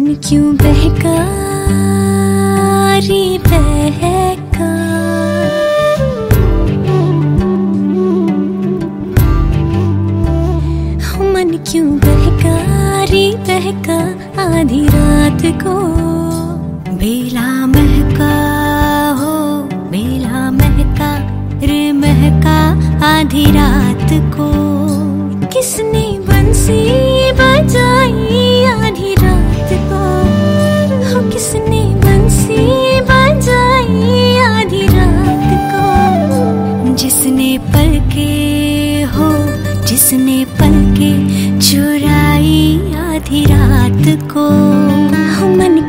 मन क्यों बहका? रे बहका मन क्यों बहका रे बहका? आधी रात को बेला महका हो, बेला महका, रे महका, आधी रात को। किसने बंसी बजाई के हो जिसने पल के चुराई आधी रात को। मन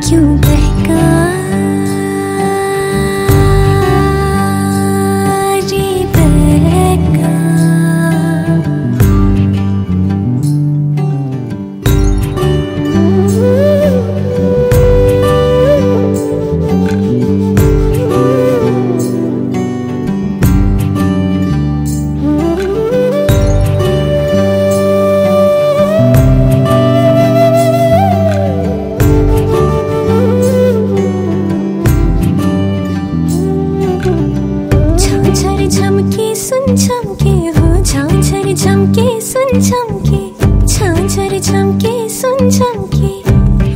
झमके झांझर झमके सुन झमके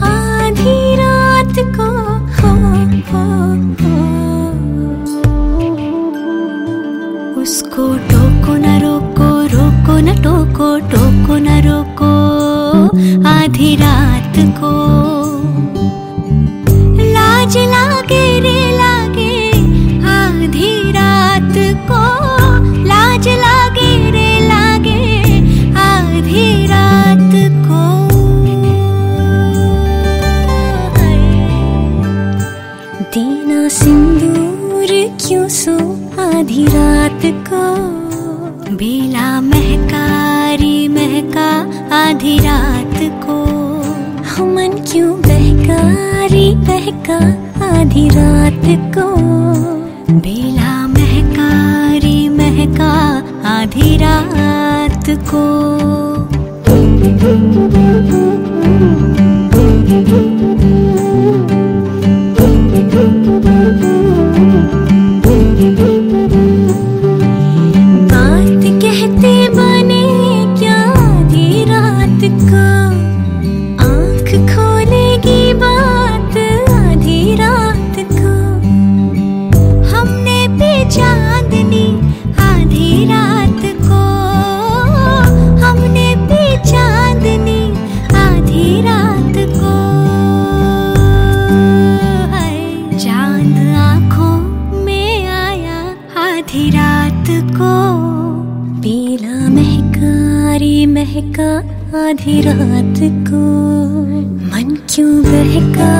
आधी रात को, हो हो हो। उसको टोको न रोको रोको न टोको टोको न रोको। आधी रात को। क्यों सो आधी रात को? बेला महकारी महका आधी रात को। मन क्यों बहकारी बहका आधी रात को? बेला महकारी महका आधी रात को। आधी रात को। हमने आधी रात को। चाँद आँखों में आया आधी रात को। पीला महकारी महका आधी रात को। मन क्यों बहका